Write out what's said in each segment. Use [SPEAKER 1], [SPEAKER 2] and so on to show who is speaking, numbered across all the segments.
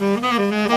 [SPEAKER 1] no.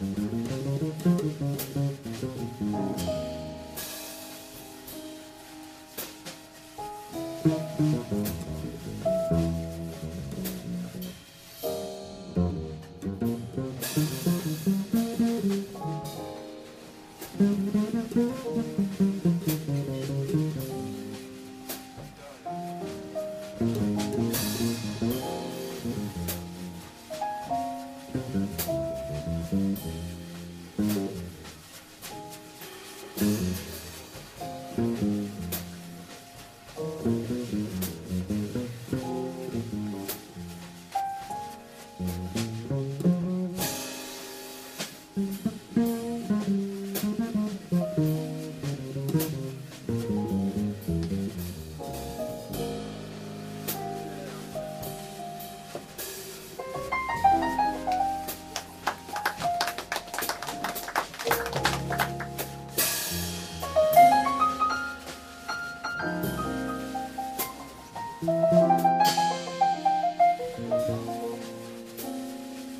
[SPEAKER 1] thank mm -hmm. you Mm-hmm.